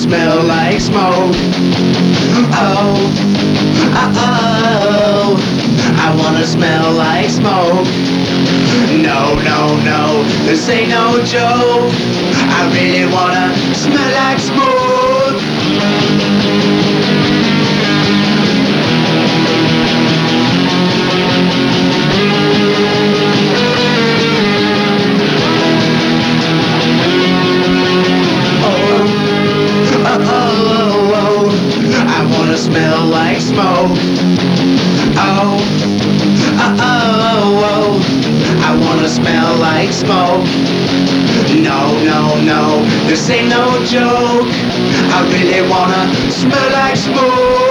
smell like smoke. Oh, oh, oh, I wanna smell like smoke. No, no, no, this ain't no joke. I really wanna smell like smoke. Oh, oh, uh, oh, oh, I wanna smell like smoke. No, no, no, this ain't no joke. I really wanna smell like smoke.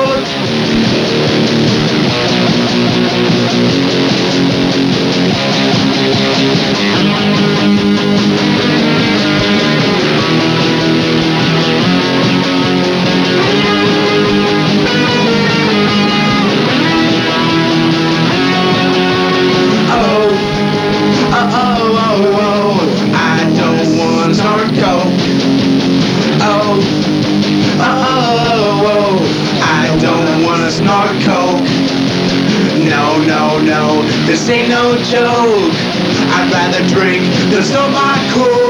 Wanna snort coke. No, no, no, this ain't no joke. I'd rather drink than snort my coke.